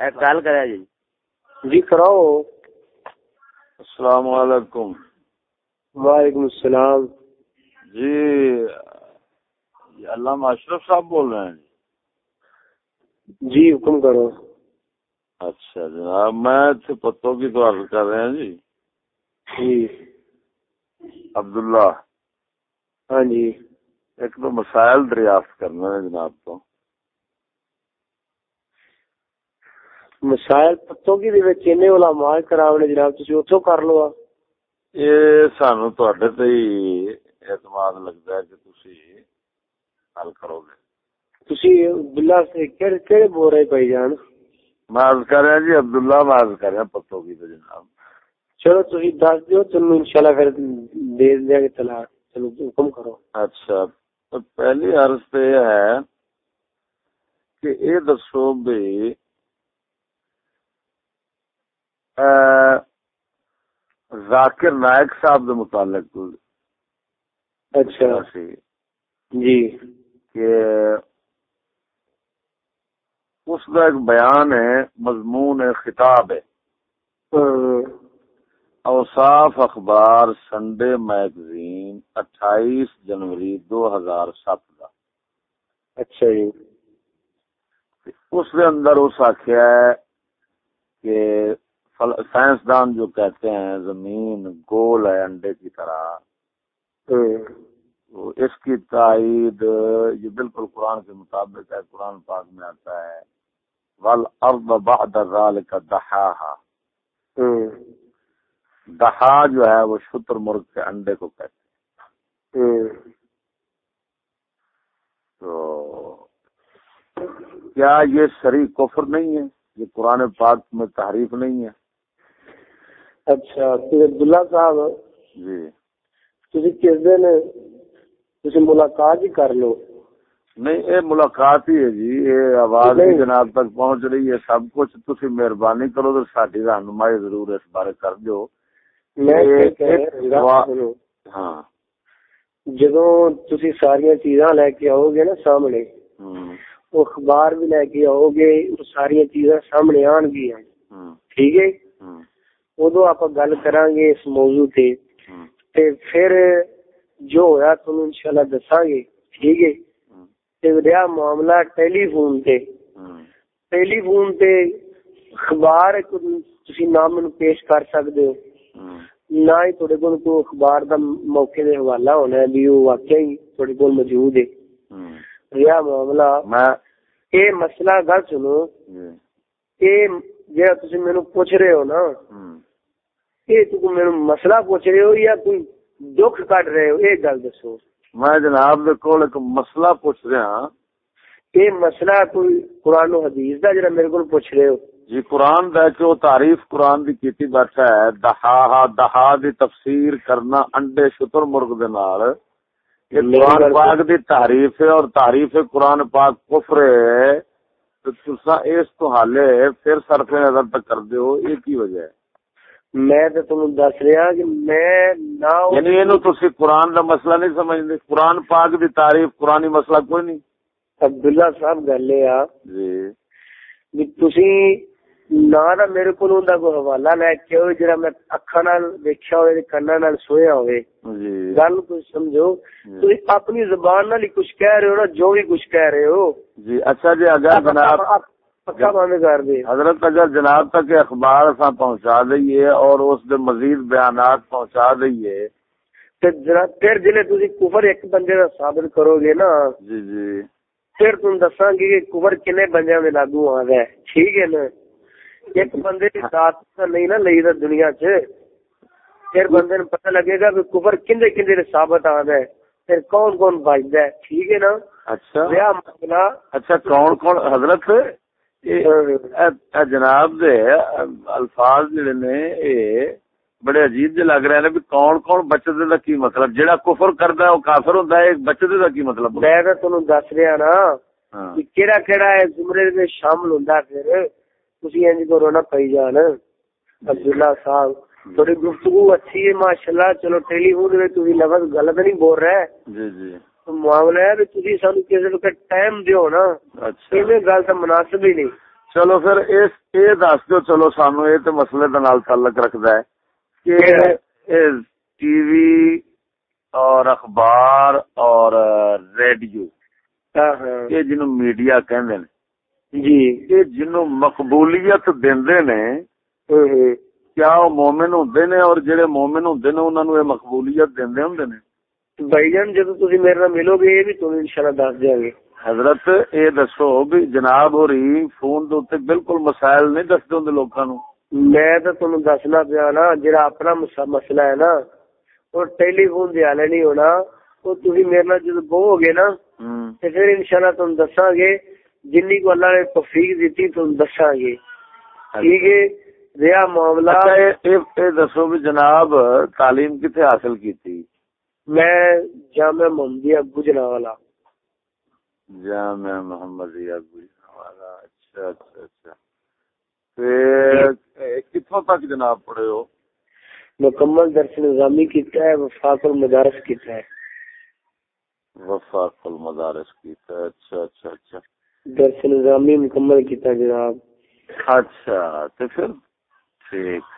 گل کرا جی۔ جی کراؤ۔ السلام علیکم۔ وعلیکم السلام۔ جی علامہ اشرف صاحب بول رہے ہیں جی۔ حکم کرو۔ اچھا جناب میں پتوں کی تو عرض کر رہے ہیں جی۔ جی۔ عبداللہ۔ ہاں جی۔ ایک تو مسائل دریافت کرنا ہے جناب تو۔ مسائل پتوں کی دے وچ اینے علماء کراونے جناب تسی اوتھوں کر لو یہ سانو تواڈے تے ہی اعتماد لگدا ہے کہ تسی حل کرو گے تسی عبداللہ سے کیڑے کیڑے بول رہے بھائی جان میں عرض کر رہا جی عبداللہ میں عرض کر رہا پتوں کی تو جناب چلو تسی دس دیو چلو انشاءاللہ پھر دے دیا گے طلاق چلو حکم کرو اچھا پہلی عرض یہ ہے کہ یہ دسو بھی ذاکر نائک صاحب دے متعلق اچھا۔ جی۔ کہ اس کا ایک بیان ہے مضمون خطاب ہے۔ ہاں۔ اوصاف اخبار سنڈے میگزین اٹھائیس جنوری دو ہزار سات کا اچھا جی۔ اس کے اندر اس آخیا ہے کہ سائنسدان جو کہتے ہیں، زمین، گول ہے انڈے کی طرح۔ اس کی تائید، یہ بالکل قرآن کے مطابق ہے، قرآن پاک میں آتا ہے۔ ول ارب بعد ذلك دہا دہا جو ہے، وہ شتر مرغ کے انڈے کو کہتے ہیں۔ تو کیا یہ شریع کفر نہیں ہے؟ یہ قرآن پاک میں تحریف نہیں ہے؟ اچھا عبداللہ صاحب جی۔ دن تھی ملاقات ہی کر لو؟ نہیں ملاقات ہی جی جناب تک پہنچ رہی سب کچھ تھی مہربانی کرو تو ساری رہنمائی ضرور اس بارے کر دو ہاں۔ جدو تھی ساری چیزاں لے کے آؤ گے نا سامنے اخبار بھی لے کے آؤ گے ساری چیزاں سامنے آن گیا ٹھیک ادو آپ گل کران گے اس موضوع رہا معاملہ ٹیلی فون تے۔ ٹیلی فون تے اخبار پیش کر سکدے ہو۔ نہ ہی تھوڑے کول کو اخبار دا موقع دے حوالہ ہونا ہے بھی وہ واقعی تھوڑے کول موجود ہے۔ رہا معاملہ۔ میں۔ اے مسئلہ گل سنو۔ اے جڑا تسی تو میرے مسئلہ پوچھ رہے ہو یا کوئی دکھ کٹ رہے ہو؟ یہ گل دسو۔ میں جناب دے کول ایک مسئلہ پوچھ رہا ہاں۔ یہ مسئلہ کوئی قرآن و حدیث دا جڑا میرے کول پوچھ رہے ہو؟ جی قرآن دا کہ وہ تعریف قرآن دی کیتی بیٹھا ہے۔ دہا دہا دی تفسیر کرنا انڈے شتر مرغ دے نال۔ یہ قرآن پاک دی تعریف ہے اور تعریف قرآن پاک کفر ہے۔ تو تسا اس تو حالے پھر صرف نظر تک کر دیو یہ کی وجہ ہے؟ میں تو تم دس رہا کہ میں نہ یعنی تسی قرآن کا مسئلہ نہیں سمجھتے۔ قرآن پاک دی تعریف قرآن مسئلہ کوئی نہیں۔ عبداللہ صاحب گل ہے جی۔ تسی نہ نہ میرے کو کوئی حوالہ لے کے ہوئے جرا میں اکھا نال دیکھا ہوئے نال سویا ہوئے۔ جی۔ گل کچھ سمجھو؟ تسی اپنی زبان نال کچھ کہہ رہے ہو نا جو بھی کچھ کہہ رہے ہو۔ جی اچھا جی اگر جناب۔ حضرت اگر جناب تک اخبار پہنچا دئیے اور اس دے مزید بیانات پہنچا دئیے۔ پھر جلے تھی کفر ایک بندے ثابت کرو گے نا جی جی۔ پھر تم دساں گے کہ کفر کنے لاگو آ گئے۔ ٹھیک ہے نا؟ ایک بندے نہیں نا لئی دا دنیا چ۔ پھر بندے پتہ لگے گا کہ کفر کندے کندے ثابت آ گئے۔ پھر کون کون بچتا ہے؟ ٹھیک ہے نا؟ اچھا۔ اچھا کون کون؟ حضرت؟ جناب دے الفاظ جڑے نے اے بڑے عجیب جے لگ رہے ہیں کون کون بچت دا کی مطلب جیڑا کفر کردا ہے او کافر ہوندا ہے بچت دا کی مطلب میں تے تانوں دس رہا نا ہاں۔ کہ کیڑا کیڑا ہے زمرے دے شامل ہوندا پھر تسی انج کرو نا پئی جان۔ عبداللہ صاحب تھوڑی گفتگو اچھی ہے ماشاءاللہ چلو ٹیلی فون میں تسی لفظ غلط نہیں بول رہے۔ جی جی۔ معاملہ ہے تسی سانو کسے لوکے ٹائم دیو نا اچھا۔ گل تے مناسب ہی نہیں۔ چلو پھر اس دس دو چلو سانو اے تے مسئلے دے نال تعلق رکھدا ہے کہ ٹی وی اور اخبار اور ریڈیو ہاں، ہاں۔ یہ جنوں میڈیا کہندے جی۔ یہ جنوں مقبولیت دیندے نے ہاں، کیا مومن ہوندے نے اور جڑے مومن ہوندے نے مقبولیت دیندے ہوں بھائی جان جدو تسی ملو گے حضرت اے دسو بھی جناب ہوری فون بالکل مسائل نہیں دسدے ہوندے لوکاں میں دسنا پیا نا جڑا اپنا مسئلہ ہے نا اور ٹیلی فون دے نہیں ہونا او تسی میرے نال جدو بہو گے نا تے پھر انشاءاللہ تانوں دساں گے جنی کو اللہ نے توفیق دیتی تانوں دساں گے۔ ہاں ٹھیک جی۔ ہے ریا معاملہ۔ اچھا، دسو بھی جناب تعلیم کتنے حاصل کیتی؟ میں جامع محمدیہ گجرا والا جامع محمدیہ گجرا والا اچھا اچھا اچھا۔ کتوں تک جناب پڑھے ہو؟ مکمل درس نظامی کیتا ہے وفاق المدارس کیتا ہے۔ وفاق المدارس کیتا ہے اچھا اچھا اچھا۔ درس نظامی مکمل کیتا جناب۔ اچھا تو پھر ٹھیک۔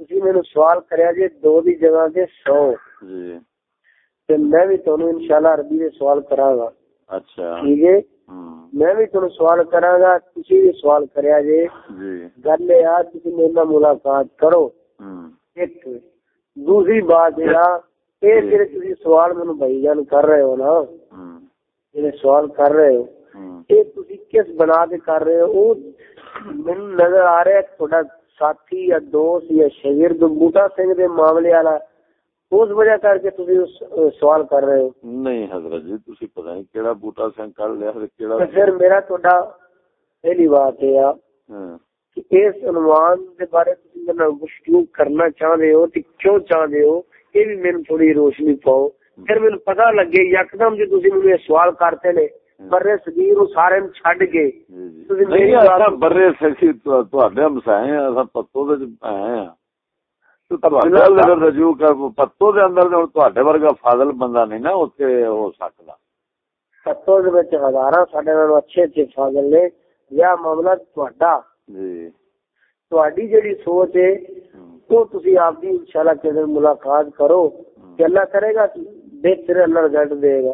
ਅੱਛੀ ਇੰਨੀ ਨਹੀਂ ਨਾ ਜੇ ਇਹਦੇ ਤੁਸੀਂ ਪ੍ਰਵਾਹੀ ਮੈਨੂੰ ਸਵਾਲ ਵਰਤੋ ਗੱਲ ਆ ਜੀ ਤੁਸੀਂ ਮੈਨੂੰ ਸਵਾਲ ਕਰਿਆ ਜੇ ਦੋ ਦੀ ਜਗ੍ਹਾ ਤੇ 100 ਜੀ ਤੇ ਮੈਂ ਵੀ ਤੁਹਾਨੂੰ ਇਨਸ਼ਾਅੱਲਾ ਅਰਬੀ ਦੇ ਸਵਾਲ ਕਰਾਂਗਾ ਅੱਛਾ ਠੀਕ ਹੈ ਹੂੰ ਮੈਂ ਵੀ ਤੁਹਾਨੂੰ ਸਵਾਲ ਕਰਾਂਗਾ ਤੁਸੀਂ ਵੀ ਸਵਾਲ ਕਰਿਆ ਜੇ ਜੀ ਗੱਲ ਇਹ ਆ ਤੁਸੀਂ ਮੇਰੇ ਨਾਲ ਮੁਲਾਕਾਤ ਕਰੋ ਹੂੰ ਇੱਕ ਦੂਸਰੀ ਬਾਤ ਇਹ ਆ ਇਹ ਜਿਹੜੇ ਤੁਸੀਂ ਸਵਾਲ ਮੈਨੂੰ ਭਾਈਜਾਨ ਕਰ ਰਹੇ ਹੋ ਨਾ ਹੂੰ ਜਿਹੜੇ ਸਵਾਲ ਕਰ ਰਹੇ ਹੋ ਹੂੰ ਇਹ ਤੁਸੀਂ ਕਿਸ ਬਣਾ ਕੇ ਕਰ ਰਹੇ ਹੋ ਉਹ ਮੈਨੂੰ ساتھی یا دوست یا شگرد بوٹا سنگھ دے معاملے والا اس وجہ کر کے تسی سوال کر رہے ہو؟ نہیں حضرت جی تسی پتہ نہیں کیڑا بوٹا سنگھ کر لیا کیڑا پھر میرا تہاڈا پہلی بات ہے ہاں۔ کہ اس عنوان دے بارے تسی میرے گفتگو کرنا چاہ رہے ہو تے کیوں چاہ رہے ہو یہ بھی میرے تھوڑی روشنی پاؤ۔ ہاں۔ پھر مجھے پتہ لگے یکدم جو تسی مجھے سوال کرتے نے برے صغیر او سارے چھڈ کے تسی میری برے صغیر تو تہاڈے ہمسائے ہیں اسا پتو دے ہیں تو تہاڈے اندر رجوع کر پتو دے اندر ہن تہاڈے ورگا فاضل بندہ نہیں نا اوتھے ہو سکدا پتو دے وچ ہزاراں ساڈے نال اچھے اچھے فاضل نے یا معاملہ تہاڈا جی تہاڈی جڑی سوچ ہے تو تسی آپ دی انشاءاللہ کدے ملاقات کرو کہ اللہ کرے گا بہتر اللہ رزلٹ دے گا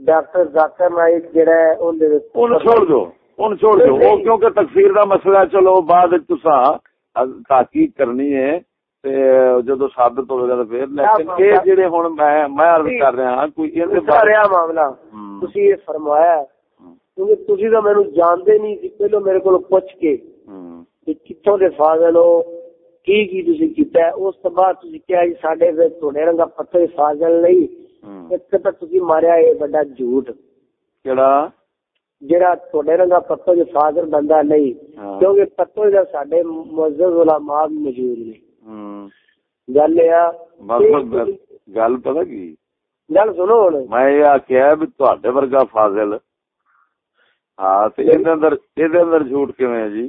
ڈاکٹر ذاکر نائک جڑا ہے اون دے اون چھوڑ دو اون چھوڑ دو۔ او کیونکہ تکفیر دا مسئلہ چلو بعد تسا تحقیق کرنی ہے جدو ثابت ہوئے گا پھر۔ لیکن یہ جڑے ہن میں میں عرض کر رہا ہاں کوئی ان دے بارے معاملہ۔ تسی یہ فرمایا کیونکہ تسی دا مینوں جاندے نہیں سی پہلو میرے کول پوچھ کے کہ کتھوں دے فاضل ہو کی کی تسی کیتا اس تو بعد تسی کہیا جی ساڈے تے تھوڑے رنگا پتہ فاضل نہیں۔ ایک تو ماریا اے بڑا جھوٹ۔ کیڑا؟ جڑا تھوڑے رنگا پتو جو فاضر بندہ نہیں ہاں۔ کیونکہ پتو دا ساڈے معزز علماء گل یا گل پتہ کی؟ گل سنو میں یہ بھی ورگا فاضل۔ ہاں اندر جھوٹ کیویں جی؟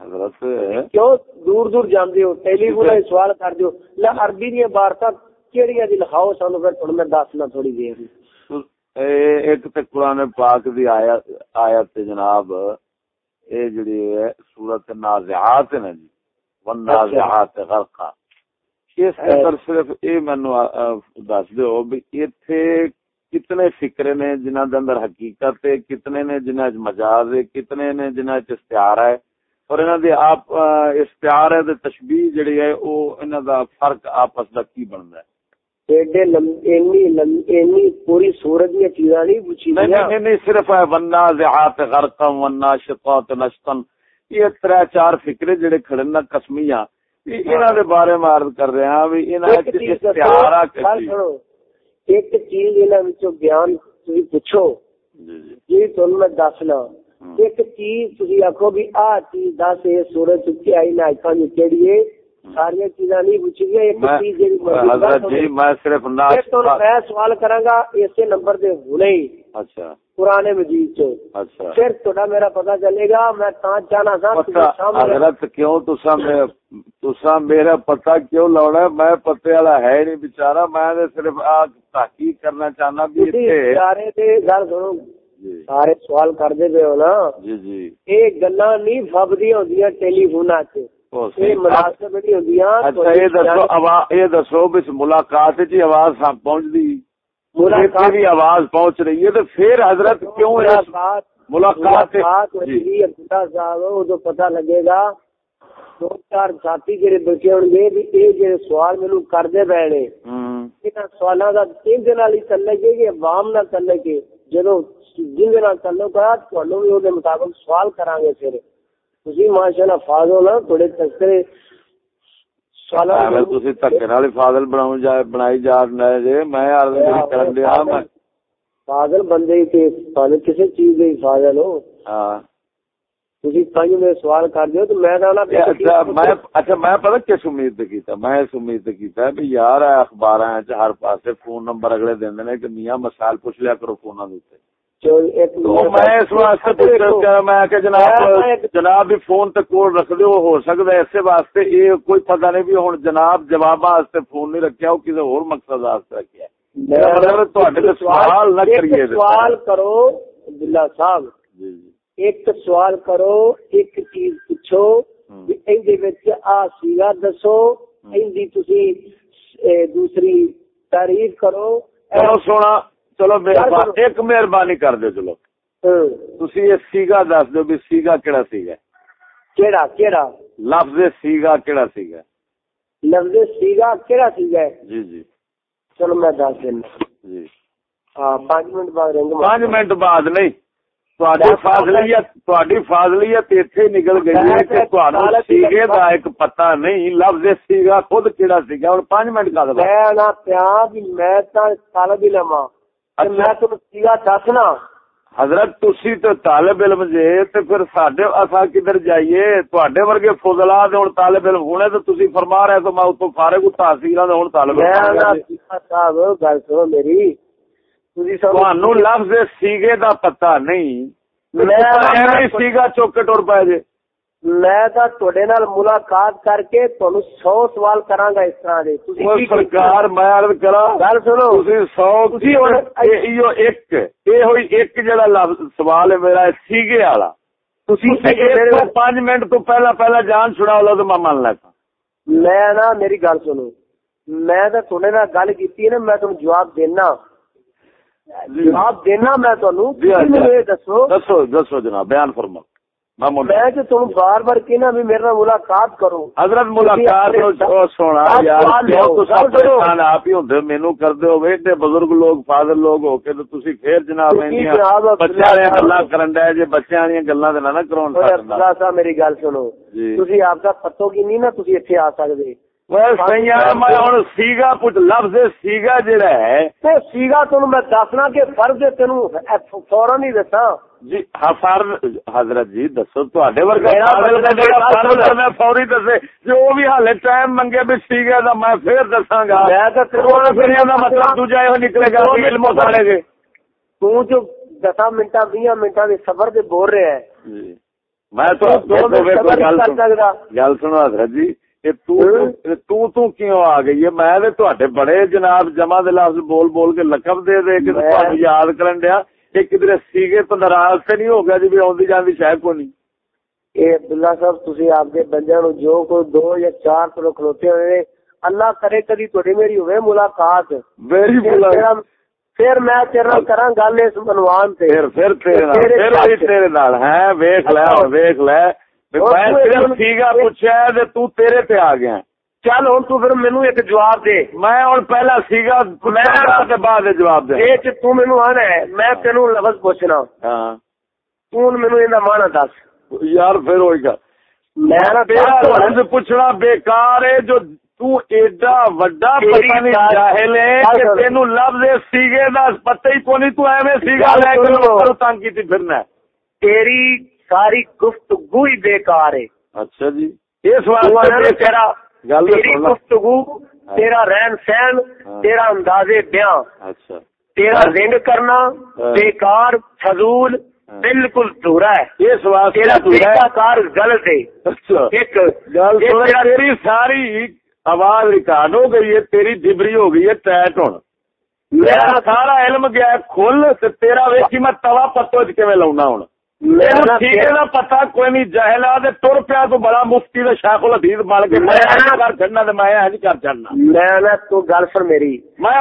حضرت کیوں دور دور جاندے ہو؟ ٹیلی فون سوال کر دیو۔ لا عربی دی عبارتاں کیڑیاں دی لکھاؤ سانو پھر تھوڑا میں دسنا تھوڑی دیر ایک تے قرآن پاک دی آیت آیت جناب اے جڑی ہے سورۃ النازعات ہے نا جی۔ والنازعات غرقا۔ اس اندر صرف اے مینوں دس دیو بھی ایتھے کتنے فکرے نے جنہاں دے اندر حقیقت ہے کتنے نے جنہاں وچ مجاز ہے کتنے نے جنہاں وچ استعارہ ہے۔ اور انہاں دی آپ استعارہ دے تشبیہ جڑی ہے او انہاں دا فرق آپس دا کی بندا ہے؟ پوری سورج دیا چیزاں نہیں پوچھی نہیں نہیں صرف ہے ونا زہات غرقم ونا شقات نشتن یہ تر چار فکرے جڑے کھڑے نا قسمیاں۔ انہاں دے بارے میں عرض کر رہے ہیں بھی انہاں وچ استعارہ ایک چیز انہاں وچوں بیان تسی پوچھو جی جی۔ میں دسنا ایک چیز تسی آکھو بھی آ چیز دس اے سورج چکی آئی نا اکھاں کیڑی ہے ساری چیزاں نہیں پوچھی گئی ایک چیز حضرت جی میں صرف میں سوال کراں گا نمبر دے ہونے ہی۔ اچھا۔ مجید چو۔ اچھا۔ پھر تھوڑا میرا پتہ چلے گا میں چاہنا تھا حضرت کیوں تسا تسا میرا پتہ کیوں لوڑا میں پتے والا ہے نہیں بیچارہ میں صرف تحقیق کرنا چاہنا بھی بیچارے گل سنو۔ سارے سوال کر دے ہو نا۔ جی جی۔ یہ گلا نہیں فبدی ہوندیاں ٹیلی فون چ اچھا یہ دسو ملاقات جی آواز پہنچ دی بھی آواز پہنچ رہی ہے تو پھر حضرت کیوں ملاقات جی۔ پتا لگے گا۔ دو چار ساتھی جڑے بیٹھے ہو گے سوال مینو کرتے پے نے۔ سوالا کا تین دن والی چلے گی کہ عوام نہ چلے گی؟ جدو جن گا تھوڑا بھی وہ مطابق سوال کرا گے پھر۔ تسی ماشاءاللہ فاضل نا تھوڑے تذکرے نال فاضل بناؤ جائے بنائی جا رہے دے امید کیتا ہے بھی فون کہ دے جناب کول رکھ دو ہو ہے واسطے یہ کوئی پتا نہیں بھی جناب جواب فون نہیں رکھا ہور مقصد رکھا سوال نہ کریے سوال کرو عبداللہ صاحب جی، جی۔ ایک سوال کرو ایک چیز پوچھو آ سیگا دسو دوسری تعریف کرو۔ سونا چلو ایک مہربانی کر دو چلو تھی یہ سیگا دس دو بھی سیگا کہڑا سیگا کیڑا کیڑا؟ لفظ سیگا کہڑا سیگا لفظ سیگا کہڑا سیگا جی جی۔ چلو میں دس دینا۔ جی۔ ہاں پانچ منٹ بعد پانچ منٹ بعد نہیں۔ فاضلیت اتنے نکل گئی ہے کہ سیگے کا ایک پتا نہیں لفظ سیگا خود کہڑا سیگا اور پانچ منٹ کا میں میں طالب علم ہاں میں تمہیں دسنا حضرت تسی تو طالب علم جے تے پھر ساڈے اسا کدھر جائیے تواڈے ورگے فضلا دے ہن طالب علم ہونے تے تسی فرما رہے تو میں اتوں فارغ تحصیلاں دے ہن طالب علم صاحب گل سنو میری تانوں لفظ سیگے دا پتہ نہیں میں سیگا چوکٹ اور پے جے میں نال ملاقات کر کے تہن سو سوال کراں گا اس طرح دے سرکار میں عرض کراں گل سنو تسی سو تسی ایو ایک اے ہوئی ایک جڑا لفظ سوال ہے میرا سیگے والا تسی میرے 5 منٹ تو پہلا پہلا جان چھڑا لو تو میں مان لیتا میں نا میری گل سنو میں نال گل کیتی ہے نا میں تانوں جواب دینا۔ جواب دینا میں تانوں جی،۔ دسو۔ دسو دسو جناب بیان فرماؤ۔ میں کہ تم بار بار کہنا بھی میرے ملاقات کرو۔ حضرت ملاقات سونا آپ ہی ایڈے بزرگ لوگ فادر لوگ ہو کے پھر جناب بچے گلا کرن ڈے جی بچے گلا نہ کرو میری گل سنو۔ جی۔ تھی آپ کا پتو کی نہیں نا آ سکتے سیگا پوچھ لفظ سیگا جہاں ہے سیگا تین میں دسنا کہ فرض تین فورن ہی دسا جی حضرت جی دسو تے فوری دسے جو بھی ہال ٹائم منگے بھی سیگا دا میں پھر گا۔ مطلب دوجا یہ نکلے گا علم اٹھانے گے تو جو دسا منٹا بھی منٹا سفر سے بول رہے ہیں۔ میں تو گل سنو حضرت جی۔ تو تو کیوں آ گئی ہے میں تے بڑے جناب جمع دے لفظ بول بول کے لقب دے دے کے یاد کرن دیا کہ کدھر سیگے تو ناراض سے نہیں ہو گیا جی آدھی جاندی شاید کو نہیں اے عبداللہ صاحب تسی آپ کے بندے نو جو کوئی دو یا چار تو کھلوتے ہوئے اللہ کرے کدی تھوڑی میری ہوئے ملاقات میری ملاقات پھر میں تیرے کراں گل اس عنوان تے پھر پھر تیرے نال پھر تیرے نال ہے ویکھ لے ویکھ لے میں صرف ٹھیکا پوچھا ہے تے تو تیرے تے آ گیا چل ہوں تو پھر ایک جواب دے میں ہوں پہلا سیگا میں بعد جواب دے تو مینو آنا ہے میں تینوں لفظ پوچھنا ہاں تو دس یار پھر ہوئے گا میں پوچھنا بیکار ہے جو تو ایڈا وڈا پتہ نہیں جاہل ہے کہ تینو لفظ سیگے دا پتہ ہی کونی تو ایویں سیگا لے کے تنگ کیتی پھرنا تیری ساری گفتگو ہی بیکار ہے۔ اچھا جی۔ اس واسطے تیرا تیری گفتگو ہاں۔ تیرا رہن سہن ہاں۔ تیرا انداز بیاں۔ اچھا۔ تیرا رنگ ہاں۔ کرنا بیکار فضول بالکل دورا ہے۔ اس واسطے تیرا کار غلط ہے۔ اچھا۔ تیری ساری آواز ریکارڈ ہو گئی ہے تیری ڈبری ہو گئی ہے ٹائٹ ہونا میرا سارا علم گیا کھل تیرا ویسی میں توا پتو چ لاؤنا ہوں؟ پتا کوئی نہیں جہلا تر پیا تو بڑا مفتی کا شاخ الحدیز بن کے میں کر چڑنا میں نہیں کر چڑنا میں تو گل سن میری۔ میں